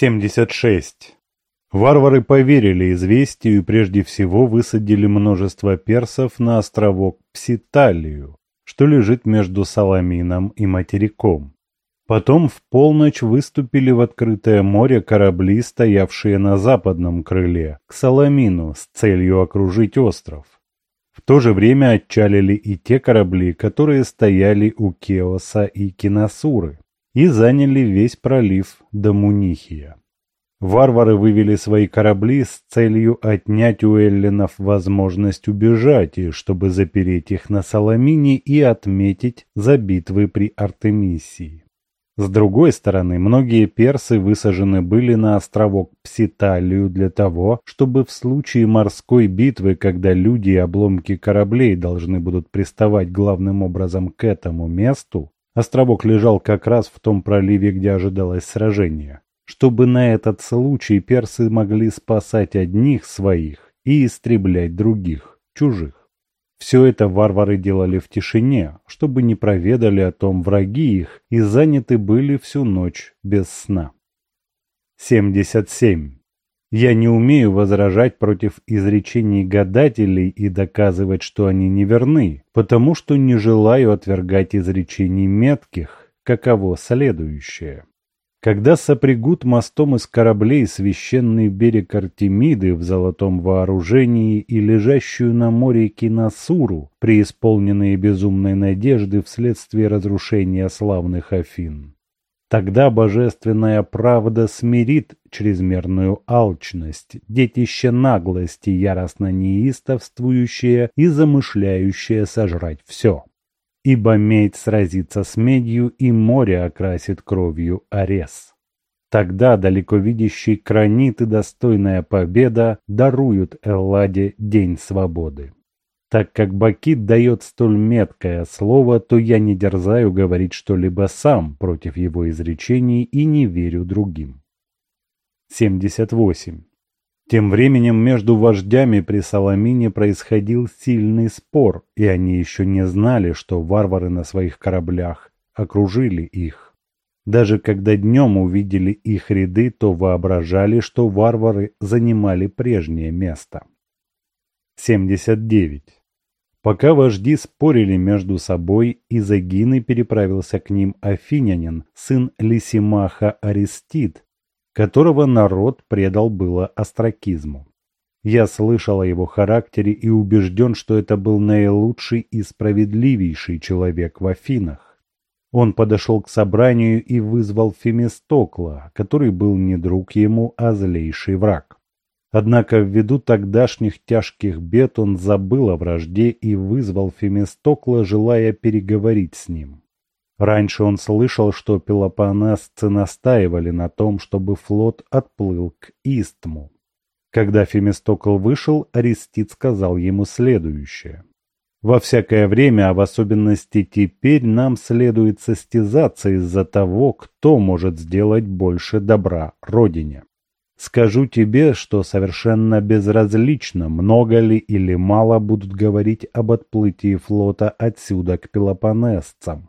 76. Варвары поверили известию и прежде всего высадили множество персов на островок Пситалию, что лежит между Саламином и материком. Потом в полночь выступили в открытое море корабли, стоявшие на западном крыле, к Саламину с целью окружить остров. В то же время отчалили и те корабли, которые стояли у Кеоса и Кинасуры, и заняли весь пролив до Мунихия. Варвары вывели свои корабли с целью отнять у эллинов возможность убежать, и чтобы запереть их на Саламине и отметить за битвы при Артемисии. С другой стороны, многие персы высажены были на островок Пситалию для того, чтобы в случае морской битвы, когда люди и обломки кораблей должны будут приставать главным образом к этому месту, островок лежал как раз в том проливе, где ожидалось сражение, чтобы на этот случай персы могли спасать одних своих и истреблять других, чужих. Все это варвары делали в тишине, чтобы не проведали о том враги их и заняты были всю ночь без сна. 77. Я не умею возражать против изречений гадателей и доказывать, что они неверны, потому что не желаю отвергать изречений метких, каково следующее. Когда сопрягут мостом из кораблей священный берег Артемиды в золотом вооружении и лежащую на море Кинасуру, преисполненные безумной надежды вследствие разрушения славных Афин, тогда божественная правда смирит чрезмерную алчность, детище наглости, яростно неистовствующее и замышляющее сожрать все ибо медь сразится с медью, и море окрасит кровью Арес. Тогда далековидящий кранит и достойная победа даруют Элладе день свободы. Так как Бакит дает столь меткое слово, то я не дерзаю говорить что-либо сам против его изречений и не верю другим. 78. Тем временем между вождями при Саламине происходил сильный спор, и они еще не знали, что варвары на своих кораблях окружили их. Даже когда днем увидели их ряды, то воображали, что варвары занимали прежнее место. 79. Пока вожди спорили между собой, из Эгины переправился к ним афинянин, сын Лисимаха Аристид, которого народ предал было остракизму. Я слышал о его характере и убежден, что это был наилучший и справедливейший человек в Афинах. Он подошел к собранию и вызвал Фемистокла, который был не друг ему, а злейший враг. Однако ввиду тогдашних тяжких бед он забыл о вражде и вызвал Фемистокла, желая переговорить с ним. Раньше он слышал, что пелопонесцы настаивали на том, чтобы флот отплыл к Истму. Когда Фемистокл вышел, Аристид сказал ему следующее. «Во всякое время, а в особенности теперь, нам следует состязаться из-за того, кто может сделать больше добра Родине. Скажу тебе, что совершенно безразлично, много ли или мало будут говорить об отплытии флота отсюда к пелопонесцам.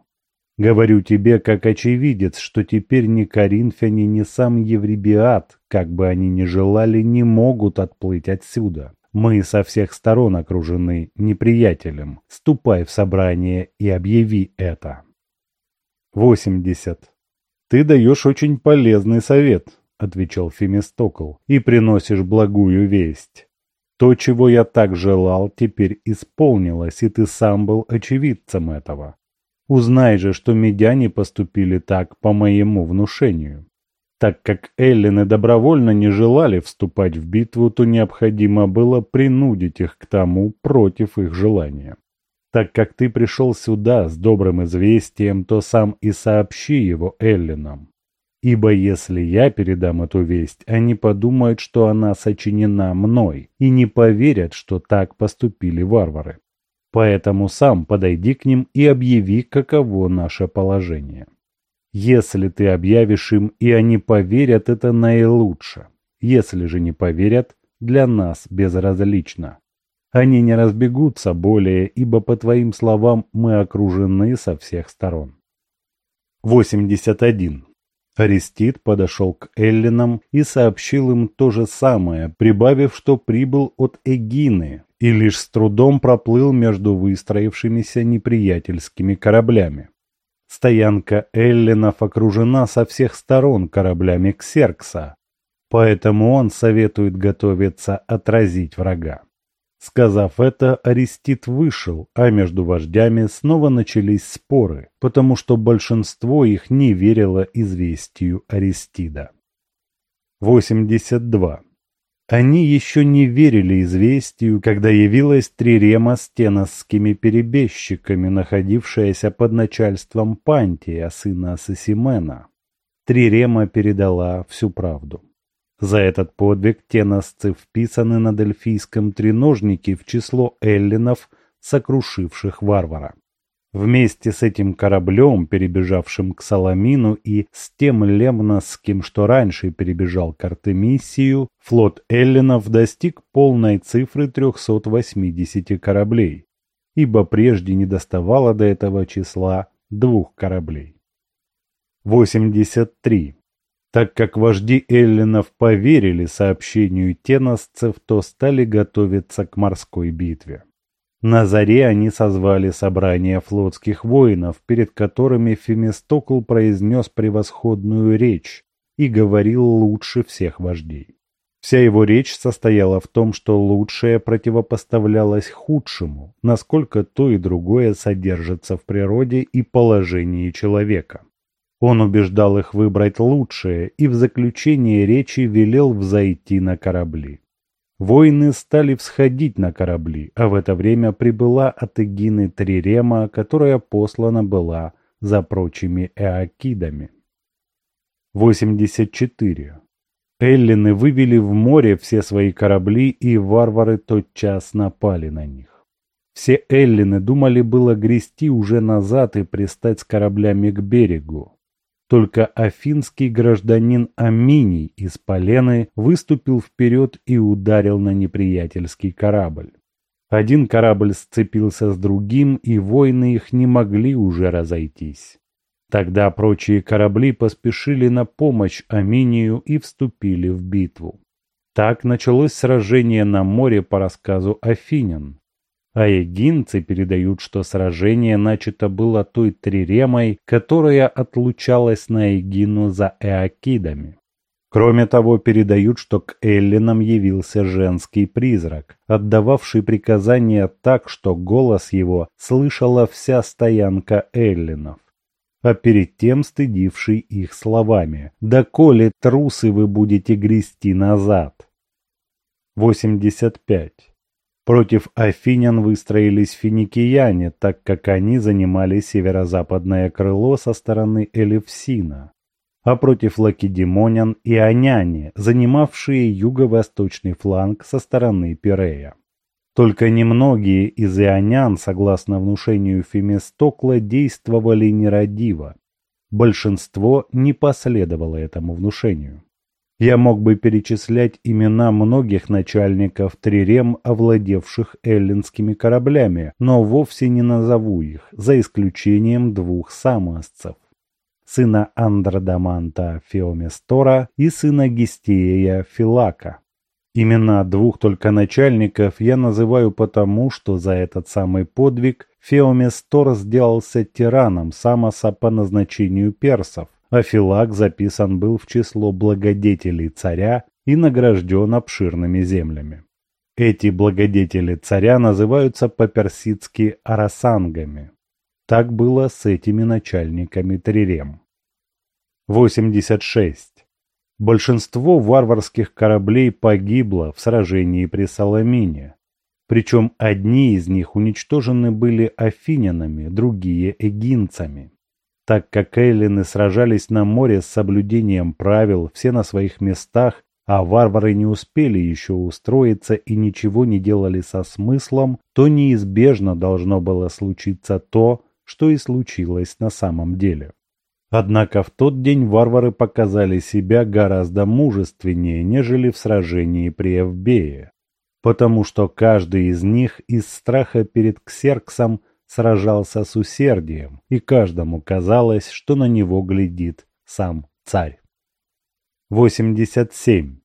Говорю тебе, как очевидец, что теперь ни коринфяне, ни сам Евребиат, как бы они ни желали, не могут отплыть отсюда. Мы со всех сторон окружены неприятелем. Ступай в собрание и объяви это. 80. Ты даешь очень полезный совет, отвечал Фемистокл, и приносишь благую весть. То, чего я так желал, теперь исполнилось, и ты сам был очевидцем этого. Узнай же, что медяне поступили так по моему внушению. Так как эллины добровольно не желали вступать в битву, то необходимо было принудить их к тому против их желания. Так как ты пришел сюда с добрым известием, то сам и сообщи его эллинам. Ибо если я передам эту весть, они подумают, что она сочинена мной, и не поверят, что так поступили варвары. Поэтому сам подойди к ним и объяви, каково наше положение. Если ты объявишь им, и они поверят, это наилучше. Если же не поверят, для нас безразлично. Они не разбегутся более, ибо, по твоим словам, мы окружены со всех сторон. 81. Арестит подошел к эллинам и сообщил им то же самое, прибавив, что прибыл от Эгины и лишь с трудом проплыл между выстроившимися неприятельскими кораблями. Стоянка эллинов окружена со всех сторон кораблями Ксеркса, поэтому он советует готовиться отразить врага. Сказав это, Арестит вышел, а между вождями снова начались споры, потому что большинство их не верило известию Аристида. 82. Они еще не верили известию, когда явилась Трирема с теносскими перебежчиками, находившаяся под начальством Пантия, сына Сосимена. Трирема передала всю правду. За этот подвиг теносцы вписаны на дельфийском треножнике в число эллинов, сокрушивших варвара. Вместе с этим кораблем, перебежавшим к Саламину, и с тем Лемносским, что раньше перебежал к Артемисию, флот эллинов достиг полной цифры 380 кораблей, ибо прежде не доставало до этого числа двух кораблей. 83. Так как вожди эллинов поверили сообщению теносцев, то стали готовиться к морской битве. На заре они созвали собрание флотских воинов, перед которыми Фемистокл произнес превосходную речь и говорил лучше всех вождей. Вся его речь состояла в том, что лучшее противопоставлялось худшему, насколько то и другое содержится в природе и положении человека. Он убеждал их выбрать лучшее и в заключение речи велел взойти на корабли. Воины стали всходить на корабли, а в это время прибыла от Эгины Трирема, которая послана была за прочими эакидами. 84. Эллины вывели в море все свои корабли, и варвары тотчас напали на них. Все эллины думали было грести уже назад и пристать с кораблями к берегу. Только афинский гражданин Аминий из Полены выступил вперед и ударил на неприятельский корабль. Один корабль сцепился с другим, и войны их не могли уже разойтись. Тогда прочие корабли поспешили на помощь Аминию и вступили в битву. Так началось сражение на море по рассказу афинян. А егинцы передают, что сражение начато было той триремой, которая отлучалась на Эгину за Эакидами. Кроме того, передают, что к эллинам явился женский призрак, отдававший приказания так, что голос его слышала вся стоянка эллинов, а перед тем стыдивший их словами «Да коли трусы вы будете грести назад!» 85. Против афинян выстроились финикияне, так как они занимали северо-западное крыло со стороны Элевсина, а против лакедемонян и аняне, занимавшие юго-восточный фланг со стороны Пирея. Только немногие из ионян, согласно внушению Фемистокла, действовали нерадиво. Большинство не последовало этому внушению. Я мог бы перечислять имена многих начальников трирем, овладевших эллинскими кораблями, но вовсе не назову их, за исключением двух самосцев. Сына Андрадаманта Феоместора и сына Гестиея Филака. Имена двух только начальников я называю потому, что за этот самый подвиг Феоместор сделался тираном Самоса по назначению персов, а Филак записан был в число благодетелей царя и награжден обширными землями. Эти благодетели царя называются по-персидски арасангами. Так было с этими начальниками трирем. 86. Большинство варварских кораблей погибло в сражении при Саламине. Причем одни из них уничтожены были афинянами, другие – эгинцами. Так как эллины сражались на море с соблюдением правил, все на своих местах, а варвары не успели еще устроиться и ничего не делали со смыслом, то неизбежно должно было случиться то, что и случилось на самом деле. Однако в тот день варвары показали себя гораздо мужественнее, нежели в сражении при Эвбее, потому что каждый из них из страха перед Ксерксом сражался с усердием, и каждому казалось, что на него глядит сам царь. 87.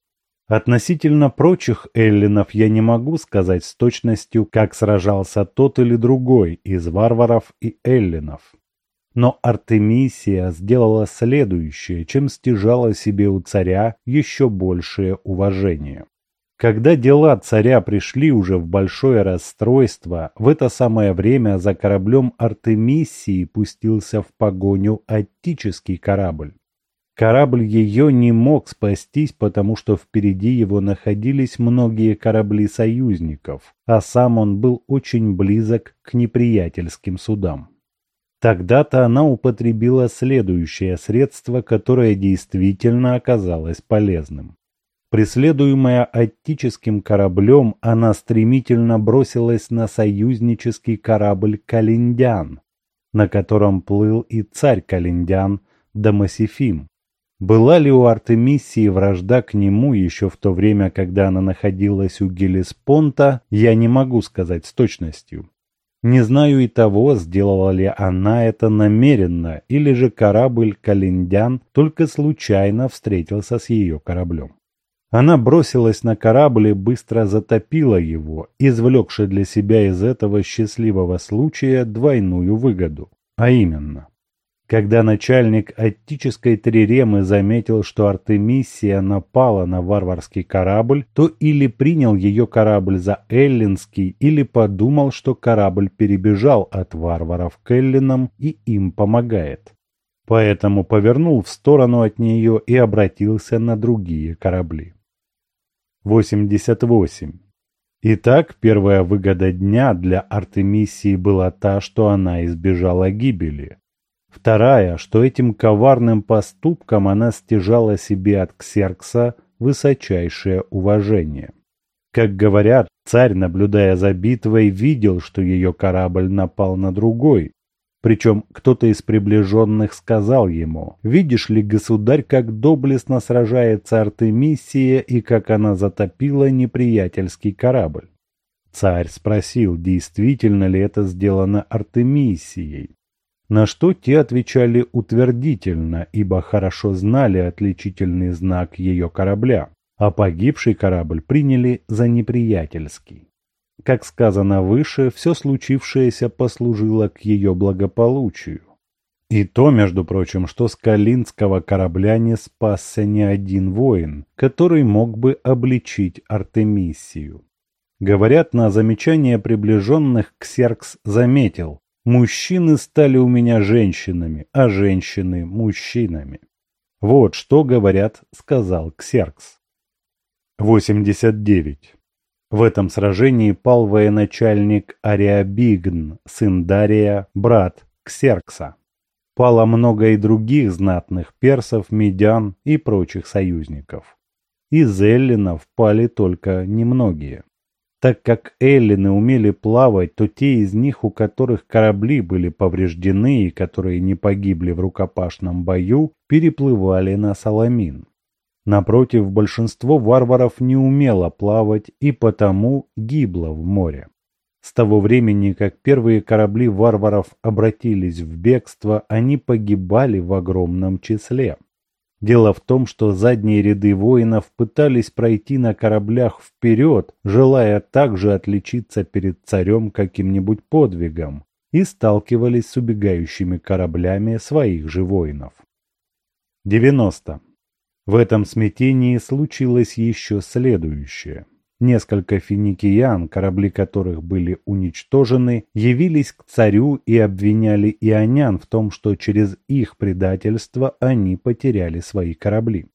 Относительно прочих эллинов я не могу сказать с точностью, как сражался тот или другой из варваров и эллинов. Но Артемисия сделала следующее, чем стяжала себе у царя еще большее уважение. Когда дела царя пришли уже в большое расстройство, в это самое время за кораблем Артемисии пустился в погоню Аттический корабль. Корабль ее не мог спастись, потому что впереди его находились многие корабли союзников, а сам он был очень близок к неприятельским судам. Тогда-то она употребила следующее средство, которое действительно оказалось полезным. Преследуемая аттическим кораблем, она стремительно бросилась на союзнический корабль «Калиндян», на котором плыл и царь Калиндян Дамасифим. Была ли у Артемисии вражда к нему еще в то время, когда она находилась у Гелеспонта, я не могу сказать с точностью. Не знаю и того, сделала ли она это намеренно, или же корабль Калиндян только случайно встретился с ее кораблем. Она бросилась на корабль и быстро затопила его, извлекши для себя из этого счастливого случая двойную выгоду. А именно, когда начальник Аттической Триремы заметил, что Артемисия напала на варварский корабль, то или принял ее корабль за эллинский, или подумал, что корабль перебежал от варваров к эллинам и им помогает. Поэтому повернул в сторону от нее и обратился на другие корабли. 88. Итак, первая выгода дня для Артемисии была та, что она избежала гибели. Вторая, что этим коварным поступком она стяжала себе от Ксеркса высочайшее уважение. Как говорят, царь, наблюдая за битвой, видел, что ее корабль напал на другой, причем кто-то из приближенных сказал ему, «Видишь ли, государь, как доблестно сражается Артемисия и как она затопила неприятельский корабль?» Царь спросил, действительно ли это сделано Артемисией. На что те отвечали утвердительно, ибо хорошо знали отличительный знак ее корабля, а погибший корабль приняли за неприятельский. Как сказано выше, все случившееся послужило к ее благополучию. И то, между прочим, что с Калинского корабля не спасся ни один воин, который мог бы обличить Артемисию. Говорят, на замечание приближенных Ксеркс заметил, «Мужчины стали у меня женщинами, а женщины – мужчинами». Вот что, говорят, сказал Ксеркс. 89. В этом сражении пал военачальник Ариабигн, сын Дария, брат Ксеркса. Пало много и других знатных персов, медян и прочих союзников. Из эллинов пали только немногие. Так как эллины умели плавать, то те из них, у которых корабли были повреждены и которые не погибли в рукопашном бою, переплывали на Саламин. Напротив, большинство варваров не умело плавать и потому гибло в море. С того времени, как первые корабли варваров обратились в бегство, они погибали в огромном числе. Дело в том, что задние ряды воинов пытались пройти на кораблях вперед, желая также отличиться перед царем каким-нибудь подвигом, и сталкивались с убегающими кораблями своих же воинов. 90. В этом смятении случилось еще следующее. Несколько финикиян, корабли которых были уничтожены, явились к царю и обвиняли ионян в том, что через их предательство они потеряли свои корабли.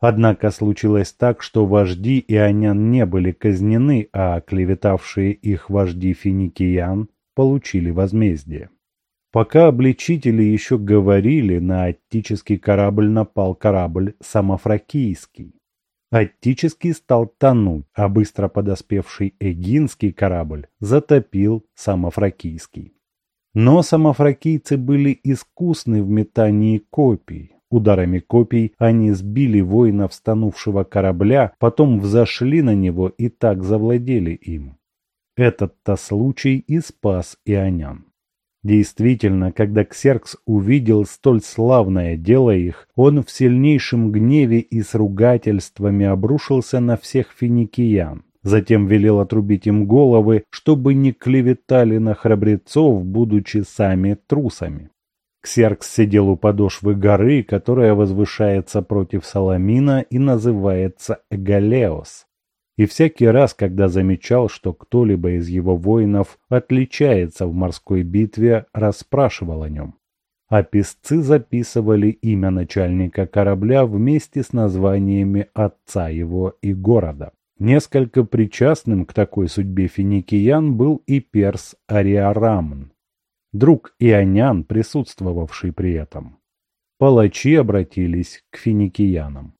Однако случилось так, что вожди ионян не были казнены, а клеветавшие их вожди финикиян получили возмездие. Пока обличители еще говорили, на аттический корабль напал корабль самофракийский. Аттический стал тонуть, а быстро подоспевший эгинский корабль затопил самофракийский. Но самофракийцы были искусны в метании копий. Ударами копий они сбили воинов стонувшего корабля, потом взошли на него и так завладели им. Этот-то случай и спас ионян. Действительно, когда Ксеркс увидел столь славное дело их, он в сильнейшем гневе и с ругательствами обрушился на всех финикиян. Затем велел отрубить им головы, чтобы не клеветали на храбрецов, будучи сами трусами. Ксеркс сидел у подошвы горы, которая возвышается против Саламина и называется Эгалеос и всякий раз, когда замечал, что кто-либо из его воинов отличается в морской битве, расспрашивал о нем. А писцы записывали имя начальника корабля вместе с названиями отца его и города. Несколько причастным к такой судьбе финикиян был и перс Ариарамн, друг ионян, присутствовавший при этом. Палачи обратились к финикиянам.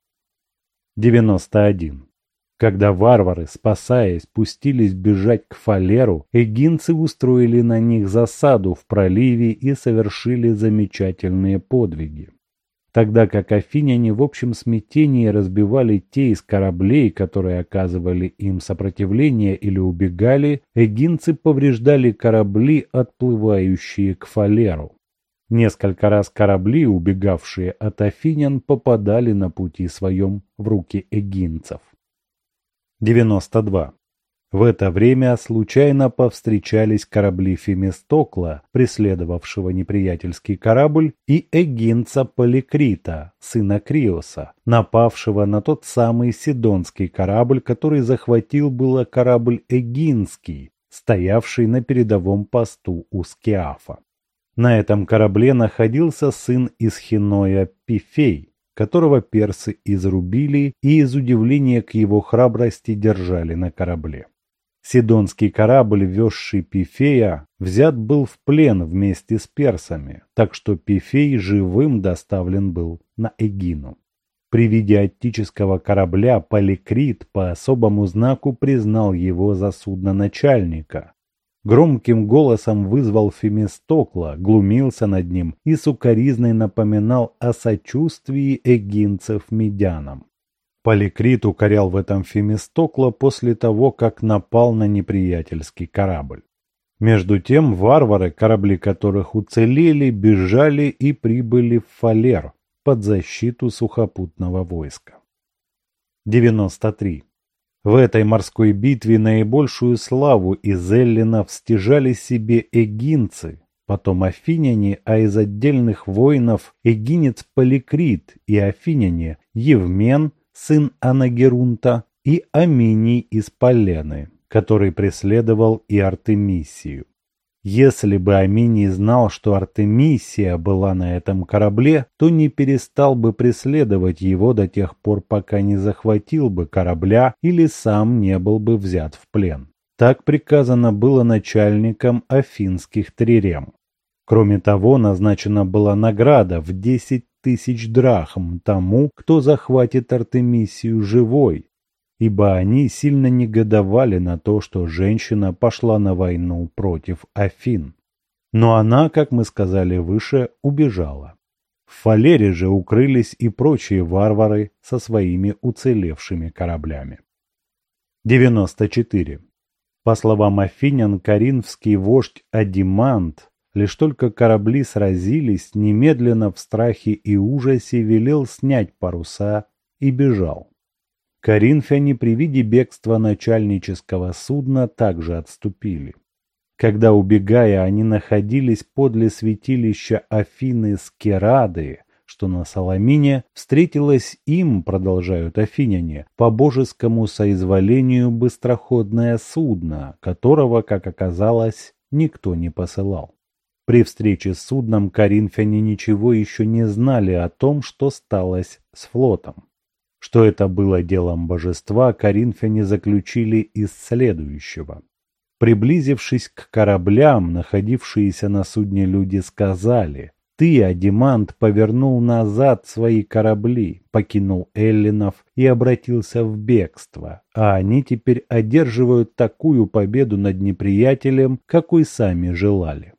91. Когда варвары, спасаясь, пустились бежать к фалеру, эгинцы устроили на них засаду в проливе и совершили замечательные подвиги. Тогда как афиняне в общем смятении разбивали те из кораблей, которые оказывали им сопротивление или убегали, эгинцы повреждали корабли, отплывающие к фалеру. Несколько раз корабли, убегавшие от афинян, попадали на пути своем в руки эгинцев. 92. В это время случайно повстречались корабли Фемистокла, преследовавшего неприятельский корабль, и эгинца Поликрита, сына Криоса, напавшего на тот самый Сидонский корабль, который захватил было корабль Эгинский, стоявший на передовом посту у Скиафа. На этом корабле находился сын Исхиноя Пифей, которого персы изрубили и из удивления к его храбрости держали на корабле. Сидонский корабль, везший Пифея, взят был в плен вместе с персами, так что Пифей живым доставлен был на Эгину. При виде аттического корабля Поликрит по особому знаку признал его за судно начальника, Громким голосом вызвал Фемистокла, глумился над ним и сукоризной напоминал о сочувствии эгинцев медянам. Поликрит укорял в этом Фемистокла после того, как напал на неприятельский корабль. Между тем варвары, корабли которых уцелели, бежали и прибыли в Фалер под защиту сухопутного войска. 93. В этой морской битве наибольшую славу из эллинов стяжали себе эгинцы, потом афиняне, а из отдельных воинов эгинец Поликрит и афиняне Евмен, сын Анагерунта, и Аминий из Полены, который преследовал и Артемисию. Если бы Аминий знал, что Артемисия была на этом корабле, то не перестал бы преследовать его до тех пор, пока не захватил бы корабля или сам не был бы взят в плен. Так приказано было начальникам афинских трирем. Кроме того, назначена была награда в 10 тысяч драхм тому, кто захватит Артемисию живой, ибо они сильно негодовали на то, что женщина пошла на войну против Афин. Но она, как мы сказали выше, убежала. В Фалере же укрылись и прочие варвары со своими уцелевшими кораблями. 94. По словам афинян, коринфский вождь Адимант, лишь только корабли сразились, немедленно в страхе и ужасе велел снять паруса и бежал. Коринфяне при виде бегства начальнического судна также отступили. Когда, убегая, они находились подле святилища Афины Скерады, что на Соломине, встретилось им, продолжают афиняне, по божескому соизволению быстроходное судно, которого, как оказалось, никто не посылал. При встрече с судном коринфяне ничего еще не знали о том, что сталось с флотом. Что это было делом божества, коринфяне заключили из следующего. Приблизившись к кораблям, находившиеся на судне люди сказали, «Ты, Адимант, повернул назад свои корабли, покинул эллинов и обратился в бегство, а они теперь одерживают такую победу над неприятелем, какой сами желали».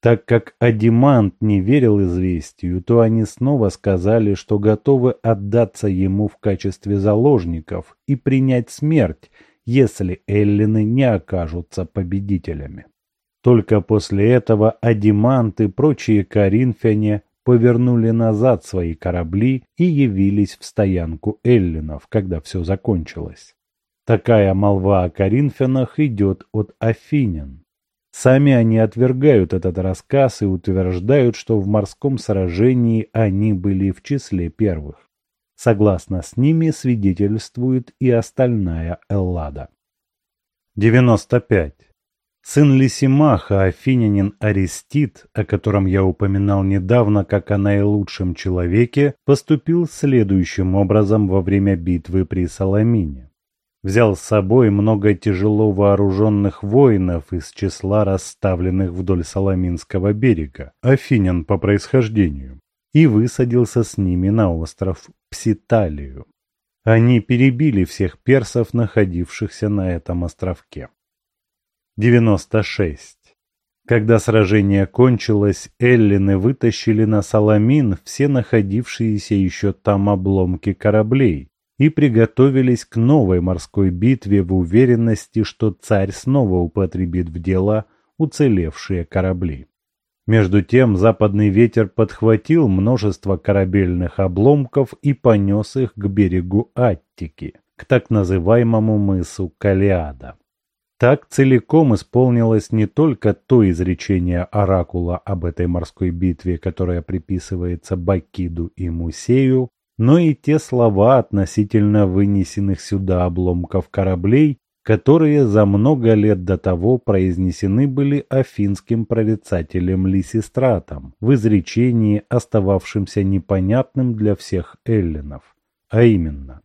Так как Адимант не верил известию, то они снова сказали, что готовы отдаться ему в качестве заложников и принять смерть, если эллины не окажутся победителями. Только после этого Адимант и прочие коринфяне повернули назад свои корабли и явились в стоянку эллинов, когда все закончилось. Такая молва о коринфянах идет от афинян. Сами они отвергают этот рассказ и утверждают, что в морском сражении они были в числе первых. Согласно с ними свидетельствует и остальная Эллада. 95. Сын Лисимаха, афинянин Аристид, о котором я упоминал недавно как о наилучшем человеке, поступил следующим образом во время битвы при Саламине. Взял с собой много тяжело вооруженных воинов из числа расставленных вдоль Саламинского берега, афинян по происхождению, и высадился с ними на остров Пситалию. Они перебили всех персов, находившихся на этом островке. 96. Когда сражение кончилось, эллины вытащили на Саламин все находившиеся еще там обломки кораблей и приготовились к новой морской битве в уверенности, что царь снова употребит в дело уцелевшие корабли. Между тем западный ветер подхватил множество корабельных обломков и понес их к берегу Аттики, к так называемому мысу Калиада. Так целиком исполнилось не только то изречение оракула об этой морской битве, которое приписывается Бакиду и Мусею, но и те слова относительно вынесенных сюда обломков кораблей, которые за много лет до того произнесены были афинским прорицателем Лисистратом в изречении, остававшимся непонятным для всех эллинов, а именно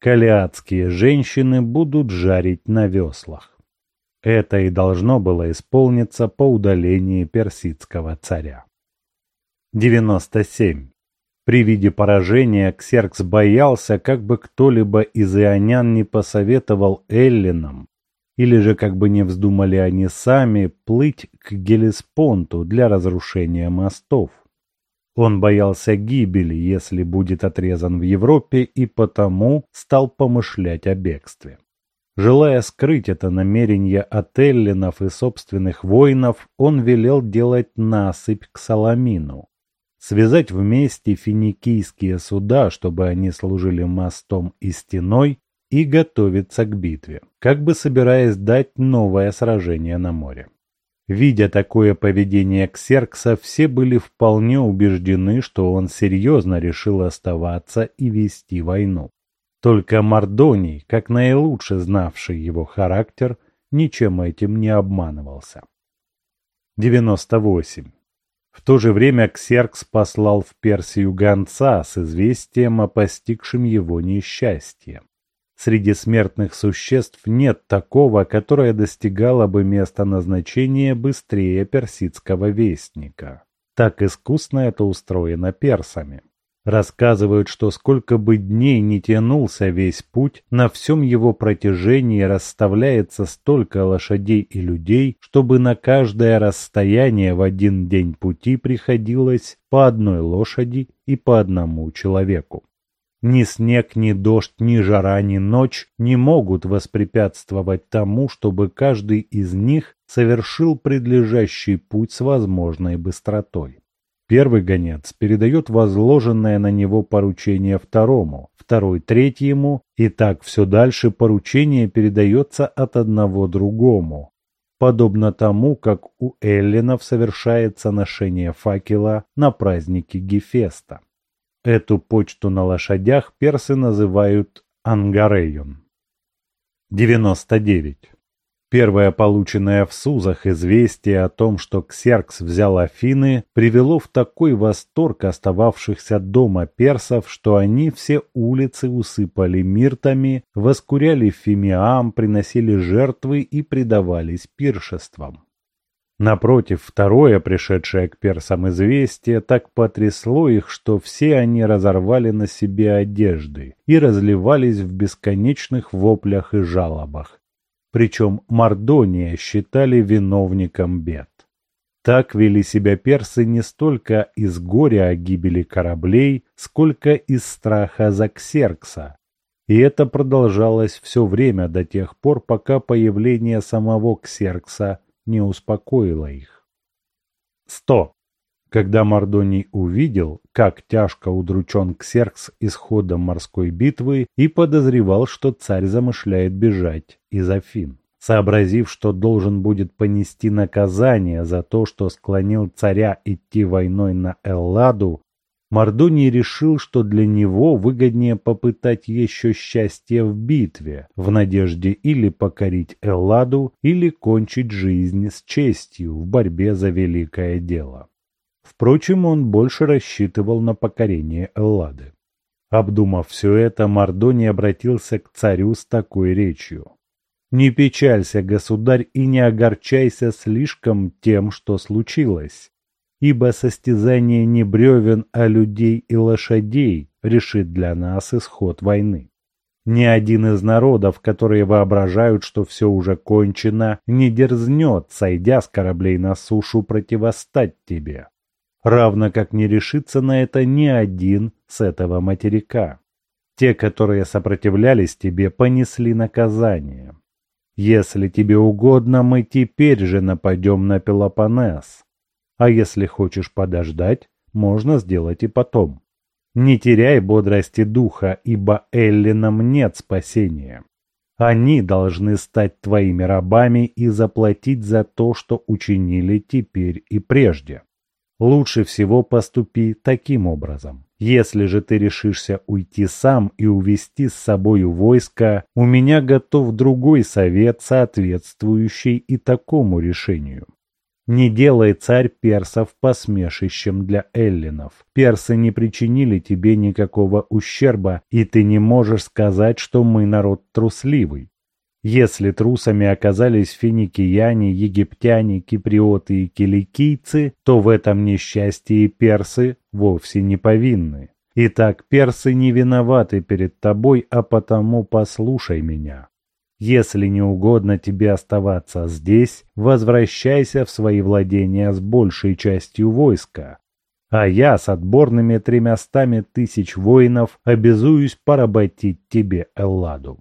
«Калиадские женщины будут жарить на веслах». Это и должно было исполниться по удалении персидского царя. 97. При виде поражения Ксеркс боялся, как бы кто-либо из ионян не посоветовал эллинам, или же как бы не вздумали они сами плыть к Гелеспонту для разрушения мостов. Он боялся гибели, если будет отрезан в Европе, и потому стал помышлять о бегстве. Желая скрыть это намерение от эллинов и собственных воинов, он велел делать насыпь к Саламину, связать вместе финикийские суда, чтобы они служили мостом и стеной, и готовиться к битве, как бы собираясь дать новое сражение на море. Видя такое поведение Ксеркса, все были вполне убеждены, что он серьезно решил оставаться и вести войну. Только Мардоний, как наилучше знавший его характер, ничем этим не обманывался. 98. В то же время Ксеркс послал в Персию гонца с известием о постигшем его несчастье. Среди смертных существ нет такого, которое достигало бы места назначения быстрее персидского вестника. Так искусно это устроено персами. Рассказывают, что сколько бы дней не тянулся весь путь, на всем его протяжении расставляется столько лошадей и людей, чтобы на каждое расстояние в один день пути приходилось по одной лошади и по одному человеку. Ни снег, ни дождь, ни жара, ни ночь не могут воспрепятствовать тому, чтобы каждый из них совершил предлежащий путь с возможной быстротой. Первый гонец передает возложенное на него поручение второму, второй третьему, и так все дальше поручение передается от одного другому, подобно тому, как у эллинов совершается ношение факела на празднике Гефеста. Эту почту на лошадях персы называют ангарейон. 99. Первое полученное в Сузах известие о том, что Ксеркс взял Афины, привело в такой восторг остававшихся дома персов, что они все улицы усыпали миртами, воскуряли фимиам, приносили жертвы и предавались пиршествам. Напротив, второе, пришедшее к персам известие, так потрясло их, что все они разорвали на себе одежды и разливались в бесконечных воплях и жалобах причем Мардония считали виновником бед. Так вели себя персы не столько из горя о гибели кораблей, сколько из страха за Ксеркса. И это продолжалось все время до тех пор, пока появление самого Ксеркса не успокоило их. 100. Когда Мардоний увидел, как тяжко удручен Ксеркс исходом морской битвы и подозревал, что царь замышляет бежать из Афин. Сообразив, что должен будет понести наказание за то, что склонил царя идти войной на Элладу, Мардоний решил, что для него выгоднее попытать еще счастье в битве, в надежде или покорить Элладу, или кончить жизнь с честью в борьбе за великое дело. Впрочем, он больше рассчитывал на покорение Эллады. Обдумав все это, Мардоний обратился к царю с такой речью. «Не печалься, государь, и не огорчайся слишком тем, что случилось ибо состязание не бревен, а людей и лошадей решит для нас исход войны. Ни один из народов, которые воображают, что все уже кончено, не дерзнет, сойдя с кораблей на сушу, противостать тебе. Равно как не решится на это ни один с этого материка. Те, которые сопротивлялись тебе, понесли наказание. Если тебе угодно, мы теперь же нападем на Пелопоннес, а если хочешь подождать, можно сделать и потом. Не теряй бодрости духа, ибо Эллинам нет спасения. Они должны стать твоими рабами и заплатить за то, что учинили теперь и прежде. Лучше всего поступи таким образом. Если же ты решишься уйти сам и увести с собою войско, у меня готов другой совет, соответствующий и такому решению. Не делай царь персов посмешищем для эллинов. Персы не причинили тебе никакого ущерба, и ты не можешь сказать, что мы народ трусливый. Если трусами оказались финикияне, египтяне, киприоты и киликийцы, то в этом несчастье персы вовсе не повинны. Итак, персы не виноваты перед тобой, а потому послушай меня. Если не угодно тебе оставаться здесь, возвращайся в свои владения с большей частью войска. А я с отборными тремястами тысяч воинов обязуюсь поработить тебе Элладу.